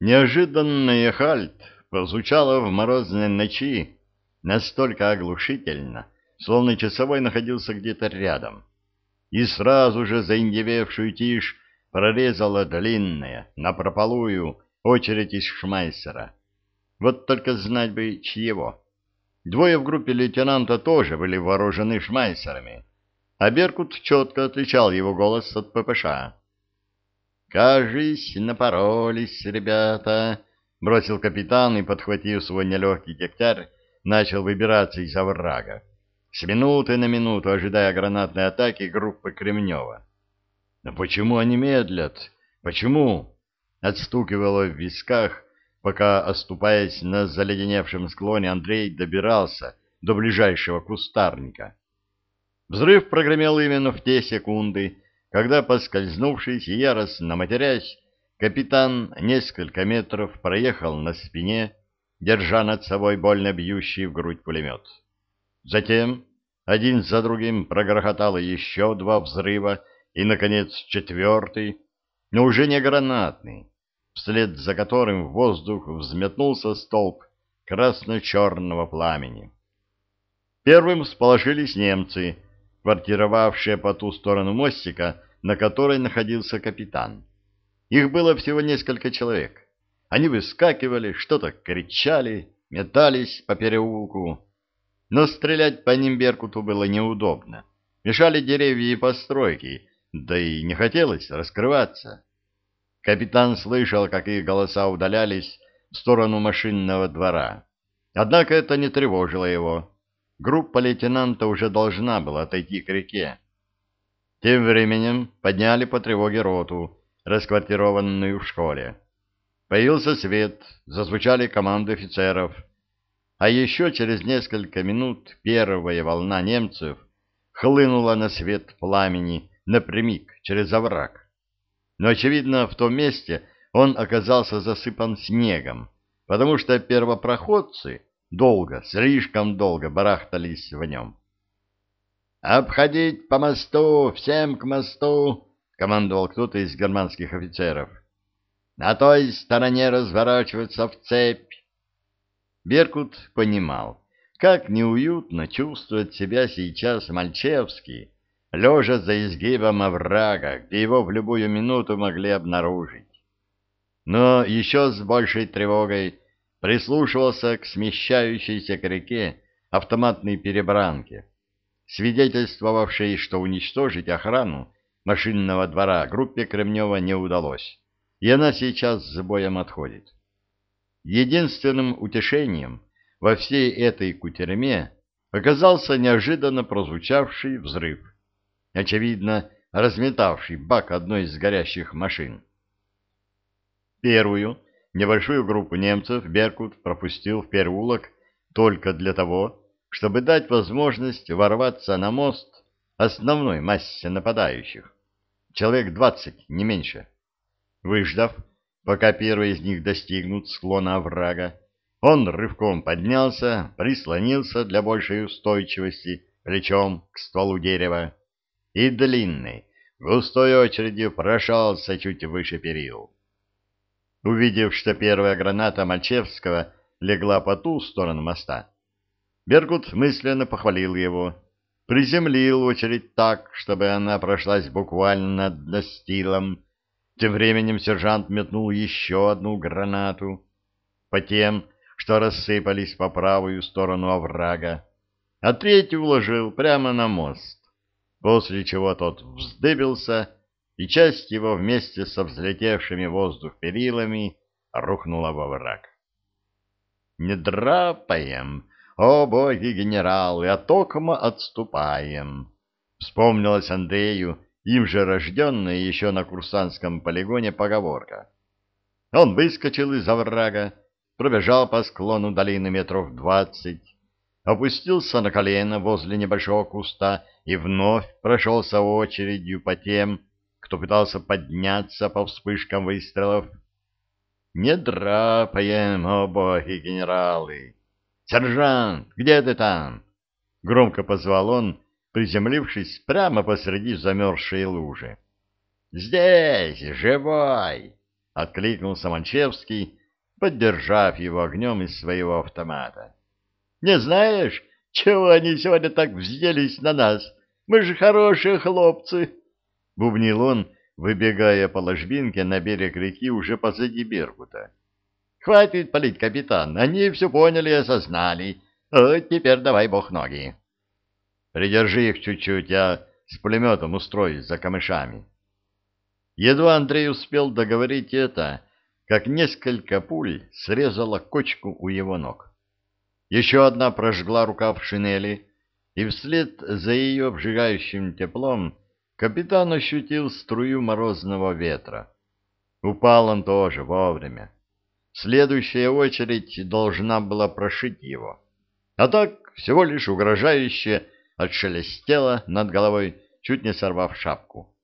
Неожиданная хальт прозвучала в морозной ночи настолько оглушительно, словно часовой находился где-то рядом. И сразу же заиндевевшую тишь прорезала длинная, напропалую, очередь из шмайсера. Вот только знать бы, чьего. Двое в группе лейтенанта тоже были вооружены шмайсерами, а Беркут четко отличал его голос от ППШ. «Кажись, напоролись, ребята», — бросил капитан и, подхватив свой нелегкий дегтярь, начал выбираться из оврага, с минуты на минуту ожидая гранатной атаки группы Кремнева. «Но почему они медлят? Почему?» — отстукивало в висках, пока, оступаясь на заледеневшем склоне, Андрей добирался до ближайшего кустарника. Взрыв прогремел именно в те секунды, когда, поскользнувшись и яростно матерясь, капитан несколько метров проехал на спине, держа над собой больно бьющий в грудь пулемет. Затем один за другим прогрохотало еще два взрыва и, наконец, четвертый, но уже не гранатный, вслед за которым в воздух взметнулся столб красно-черного пламени. Первым сполошились немцы, квартировавшие по ту сторону мостика, на которой находился капитан. Их было всего несколько человек. Они выскакивали, что-то кричали, метались по переулку. Но стрелять по ним Беркуту было неудобно. Мешали деревья и постройки, да и не хотелось раскрываться. Капитан слышал, как их голоса удалялись в сторону машинного двора. Однако это не тревожило его. Группа лейтенанта уже должна была отойти к реке. Тем временем подняли по тревоге роту, расквартированную в школе. Появился свет, зазвучали команды офицеров. А еще через несколько минут первая волна немцев хлынула на свет пламени напрямик через овраг но, очевидно, в том месте он оказался засыпан снегом, потому что первопроходцы долго, слишком долго барахтались в нем. «Обходить по мосту! Всем к мосту!» — командовал кто-то из германских офицеров. «На той стороне разворачиваться в цепь!» Беркут понимал, как неуютно чувствует себя сейчас Мальчевский, лежа за изгибом оврага, где его в любую минуту могли обнаружить. Но еще с большей тревогой прислушивался к смещающейся к реке автоматной перебранке, свидетельствовавшей, что уничтожить охрану машинного двора группе Кремнева не удалось, и она сейчас с боем отходит. Единственным утешением во всей этой кутерьме оказался неожиданно прозвучавший взрыв — очевидно, разметавший бак одной из горящих машин. Первую, небольшую группу немцев Беркут пропустил в переулок только для того, чтобы дать возможность ворваться на мост основной массе нападающих. Человек двадцать, не меньше. Выждав, пока первые из них достигнут склона оврага, он рывком поднялся, прислонился для большей устойчивости плечом к стволу дерева и длинный, густой очередью прошелся чуть выше перил. Увидев, что первая граната Мальчевского легла по ту сторону моста, Бергут мысленно похвалил его, приземлил очередь так, чтобы она прошлась буквально над настилом. Тем временем сержант метнул еще одну гранату по тем, что рассыпались по правую сторону оврага, а третью вложил прямо на мост после чего тот вздыбился, и часть его вместе со взлетевшими воздух перилами рухнула во враг. «Не драпаем, о боги генералы, а токмо отступаем!» Вспомнилась Андрею, им же рожденная еще на курсантском полигоне поговорка. Он выскочил из оврага, пробежал по склону долины метров двадцать, опустился на колено возле небольшого куста и вновь прошелся очередью по тем, кто пытался подняться по вспышкам выстрелов. «Не драпаем, о боги генералы! Сержант, где ты там?» Громко позвал он, приземлившись прямо посреди замерзшей лужи. «Здесь, живой!» откликнулся Манчевский, поддержав его огнем из своего автомата. Не знаешь, чего они сегодня так взъелись на нас? Мы же хорошие хлопцы, — бубнил он, выбегая по ложбинке на берег реки уже позади Беркута. — Хватит палить, капитан, они все поняли и осознали. А теперь давай бог ноги. Придержи их чуть-чуть, я с пулеметом устроюсь за камышами. Едва Андрей успел договорить это, как несколько пуль срезала кочку у его ног. Еще одна прожгла рукав шинели, и вслед за ее обжигающим теплом капитан ощутил струю морозного ветра. Упал он тоже вовремя. Следующая очередь должна была прошить его. А так всего лишь угрожающе отшелестело над головой, чуть не сорвав шапку.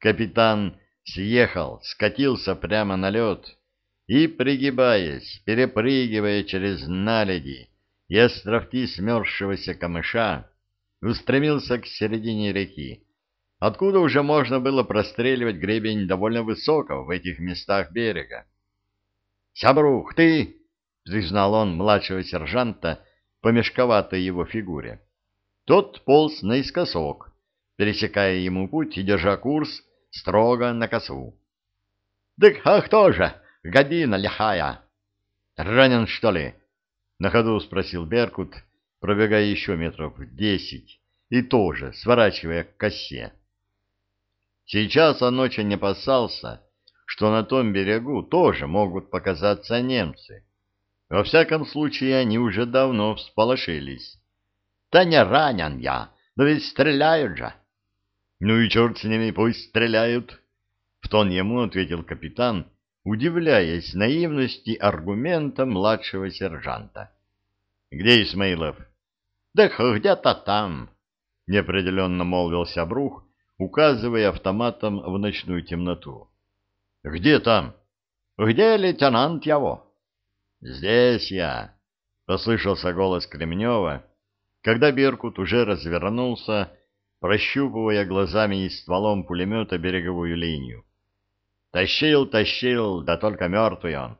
Капитан съехал, скатился прямо на лед и, пригибаясь, перепрыгивая через наледи и островки смерзшегося камыша, устремился к середине реки, откуда уже можно было простреливать гребень довольно высокого в этих местах берега. «Сябрух, ты!» — признал он младшего сержанта по мешковатой его фигуре. Тот полз наискосок, пересекая ему путь и держа курс строго на косу. — Так а кто же? Година лихая! — Ранен, что ли? — на ходу спросил Беркут, пробегая еще метров десять, и тоже сворачивая к косе. Сейчас он очень опасался, что на том берегу тоже могут показаться немцы. Во всяком случае, они уже давно всполошились. Да не ранен я, но ведь стреляют же. Ну и черт с ними, пусть стреляют. В тон ему ответил капитан, удивляясь наивности аргумента младшего сержанта. Где Исмаилов? Да где-то там, неопределенно молвил Сябрух, указывая автоматом в ночную темноту. Где там? Где лейтенант его? Здесь я, послышался голос Кремнева когда Беркут уже развернулся, прощупывая глазами и стволом пулемета береговую линию. Тащил, тащил, да только мертвый он.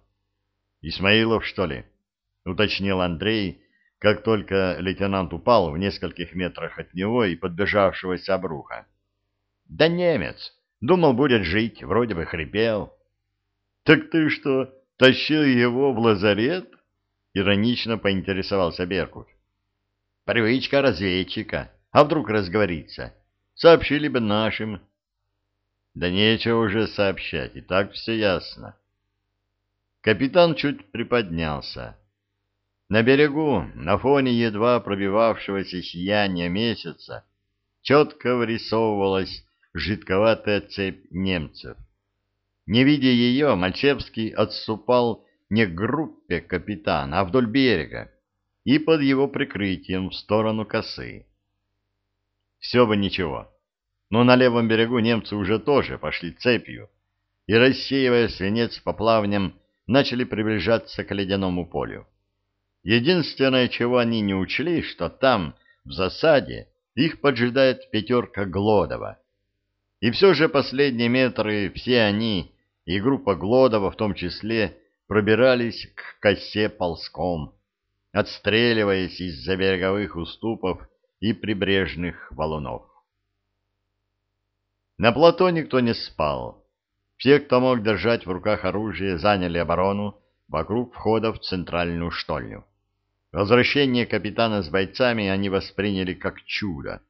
Исмаилов, что ли? Уточнил Андрей, как только лейтенант упал в нескольких метрах от него и подбежавшегося обруха. Да немец. Думал, будет жить, вроде бы хрипел. Так ты что, тащил его в лазарет? Иронично поинтересовался Беркут. Привычка разведчика. А вдруг разговорится? Сообщили бы нашим. Да нечего уже сообщать, и так все ясно. Капитан чуть приподнялся. На берегу, на фоне едва пробивавшегося сияния месяца, четко вырисовывалась жидковатая цепь немцев. Не видя ее, Мальчевский отступал не к группе капитана, а вдоль берега, и под его прикрытием в сторону косы. Все бы ничего, но на левом берегу немцы уже тоже пошли цепью, и, рассеивая свинец по плавням, начали приближаться к ледяному полю. Единственное, чего они не учли, что там, в засаде, их поджидает пятерка Глодова. И все же последние метры все они, и группа Глодова в том числе, пробирались к косе ползком отстреливаясь из-за береговых уступов и прибрежных валунов. На плато никто не спал. Все, кто мог держать в руках оружие, заняли оборону вокруг входа в центральную штольню. Возвращение капитана с бойцами они восприняли как чудо.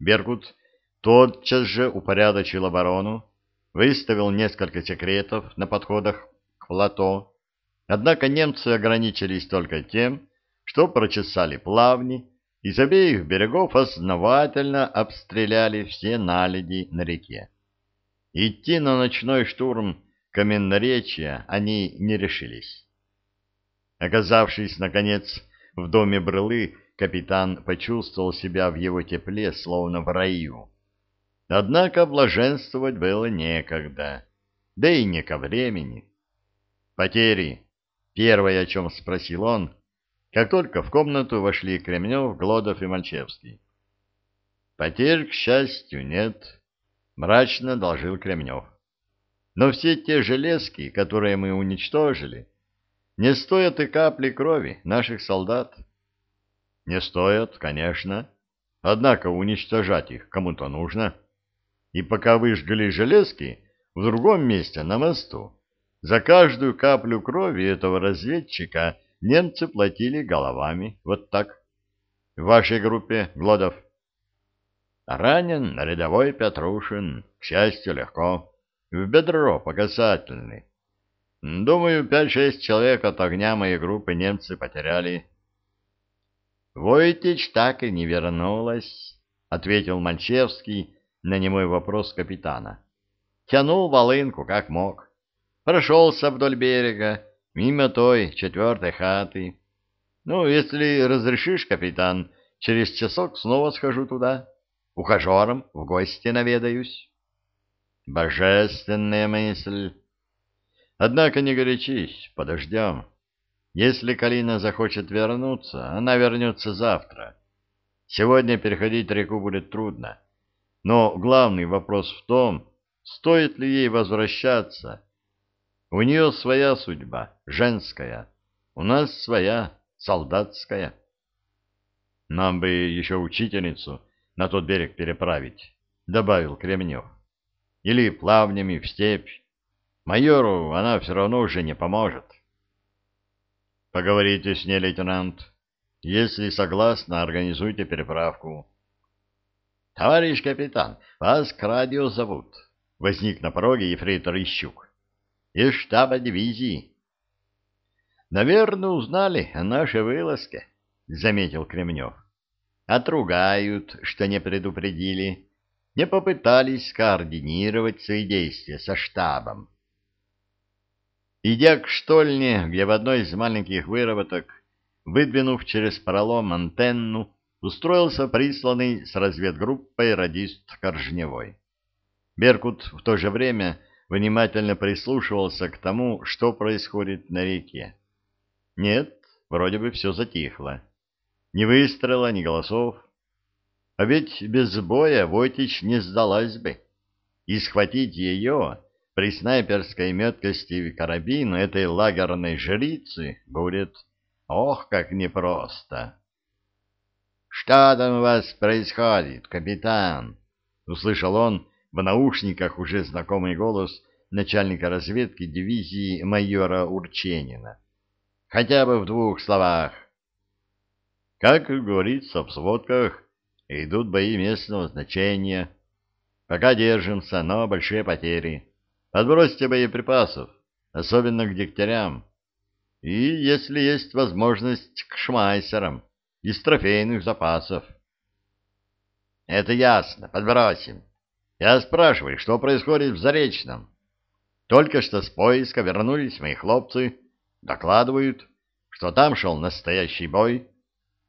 Беркут тотчас же упорядочил оборону, выставил несколько секретов на подходах к плато, Однако немцы ограничились только тем, что прочесали плавни и с обеих берегов основательно обстреляли все наледи на реке. Идти на ночной штурм каменноречия они не решились. Оказавшись, наконец, в доме Брылы, капитан почувствовал себя в его тепле, словно в раю. Однако блаженствовать было некогда, да и не ко времени. Потери Первое, о чем спросил он, как только в комнату вошли Кремнев, Глодов и Мальчевский. «Потерь, к счастью, нет», — мрачно доложил Кремнев. Но все те железки, которые мы уничтожили, не стоят и капли крови наших солдат. Не стоят, конечно. Однако уничтожать их кому-то нужно. И пока выжгли железки в другом месте на мосту, за каждую каплю крови этого разведчика немцы платили головами. Вот так. В вашей группе, Глодов? Ранен рядовой Петрушин. К счастью, легко. В бедро по Думаю, пять-шесть человек от огня моей группы немцы потеряли. Войтич так и не вернулась, — ответил Мальчевский на немой вопрос капитана. Тянул волынку, как мог. Прошелся вдоль берега, мимо той четвертой хаты. Ну, если разрешишь, капитан, через часок снова схожу туда. Ухажером в гости наведаюсь. Божественная мысль. Однако не горячись, подождем. Если Калина захочет вернуться, она вернется завтра. Сегодня переходить реку будет трудно. Но главный вопрос в том, стоит ли ей возвращаться. У нее своя судьба, женская. У нас своя, солдатская. Нам бы еще учительницу на тот берег переправить, — добавил Кремнев или плавнями в степь. Майору она все равно уже не поможет. Поговорите с ней, лейтенант. Если согласна, организуйте переправку. Товарищ капитан, вас к радио зовут. Возник на пороге ефрейтор Ищук. Из штаба дивизии. Наверное, узнали о нашей вылазке, заметил Кремнев. Отругают, что не предупредили не попытались координировать свои действия со штабом. Идя к штольне, где в одной из маленьких выработок, выдвинув через пролом антенну, устроился присланный с разведгруппой радист Коржневой. Беркут в то же время внимательно прислушивался к тому, что происходит на реке. Нет, вроде бы все затихло. Ни выстрела, ни голосов. А ведь без боя Войтич не сдалась бы. И схватить ее при снайперской меткости карабина этой лагерной жрицы будет, ох, как непросто. — Что там у вас происходит, капитан? — услышал он в наушниках уже знакомый голос начальника разведки дивизии майора Урченина. — Хотя бы в двух словах. — Как говорится в сводках, Идут бои местного значения. Пока держимся, но большие потери. Подбросьте боеприпасов, особенно к дегтярям. И, если есть возможность, к шмайсерам из трофейных запасов. Это ясно, подбросим. Я спрашиваю, что происходит в Заречном? Только что с поиска вернулись мои хлопцы, докладывают, что там шел настоящий бой,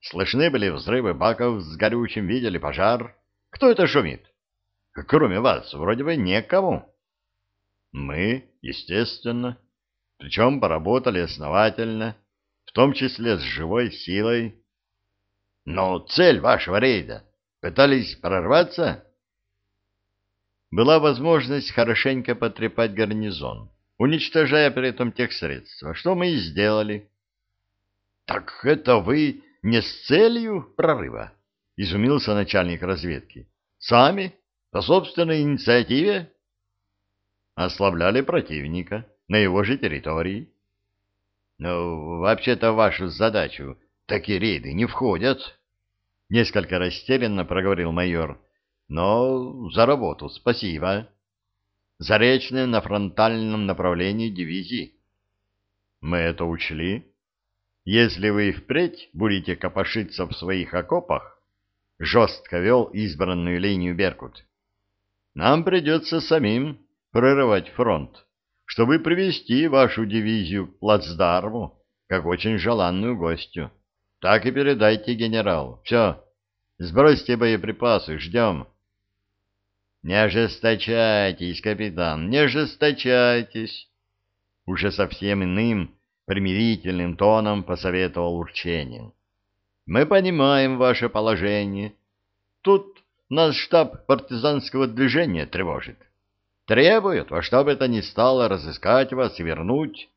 Слышны были взрывы баков с горючим, видели пожар. Кто это шумит? Кроме вас, вроде бы некому. Мы, естественно. Причем поработали основательно, в том числе с живой силой. Но цель вашего рейда пытались прорваться? Была возможность хорошенько потрепать гарнизон, уничтожая при этом тех средства, что мы и сделали. — Так это вы не с целью прорыва, — изумился начальник разведки. — Сами, по собственной инициативе? Ослабляли противника на его же территории. — Ну, вообще-то в вашу задачу такие рейды не входят, — несколько растерянно проговорил майор. — Но за работу спасибо. Заречные на фронтальном направлении дивизии. — Мы это учли, если вы впредь будете копошиться в своих окопах, жестко вел избранную линию Беркут, нам придется самим прорывать фронт, чтобы привести вашу дивизию к плацдарму, как очень желанную гостью. Так и передайте, генерал. Все, сбросьте боеприпасы, ждем. Не ожесточайтесь, капитан, не ожесточайтесь. Уже совсем иным, примирительным тоном посоветовал Урченин. Мы понимаем ваше положение. Тут нас штаб партизанского движения тревожит. Требуют во что бы это ни стало разыскать вас и вернуть.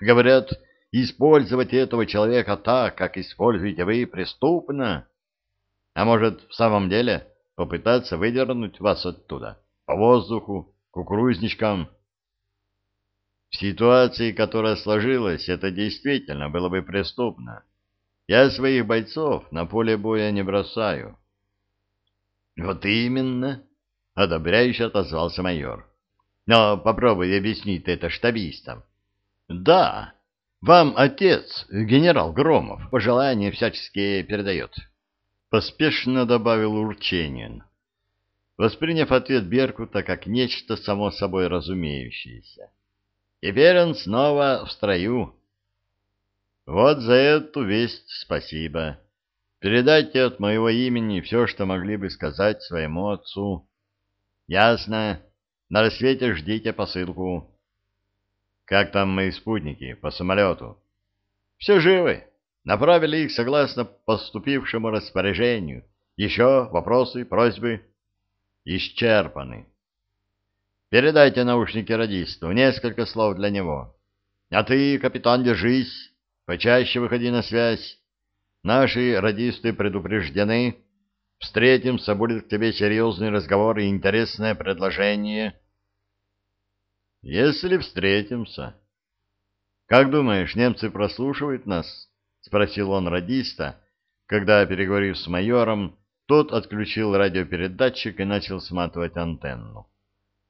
Говорят, использовать этого человека так, как используете вы, преступно. А может, в самом деле попытаться выдернуть вас оттуда, по воздуху, кукурузничкам? В ситуации, которая сложилась, это действительно было бы преступно. Я своих бойцов на поле боя не бросаю. Вот именно, одобряюще отозвался майор. Но попробуй объяснить это штабистам. Да, вам отец, генерал Громов, пожелания всяческие передает. Поспешно добавил Урченин, восприняв ответ Беркута как нечто само собой разумеющееся. Теперь он снова в строю. Вот за эту весть спасибо. Передайте от моего имени все, что могли бы сказать своему отцу. Ясно. На рассвете ждите посылку. Как там мои спутники по самолету? Все живы. Направили их согласно поступившему распоряжению. Еще вопросы, просьбы? Исчерпаны. Передайте наушники радисту, несколько слов для него. А ты, капитан, держись, почаще выходи на связь. Наши радисты предупреждены. Встретимся, будет к тебе серьезный разговор и интересное предложение. Если встретимся. Как думаешь, немцы прослушивают нас? Спросил он радиста, когда, переговорив с майором, тот отключил радиопередатчик и начал сматывать антенну.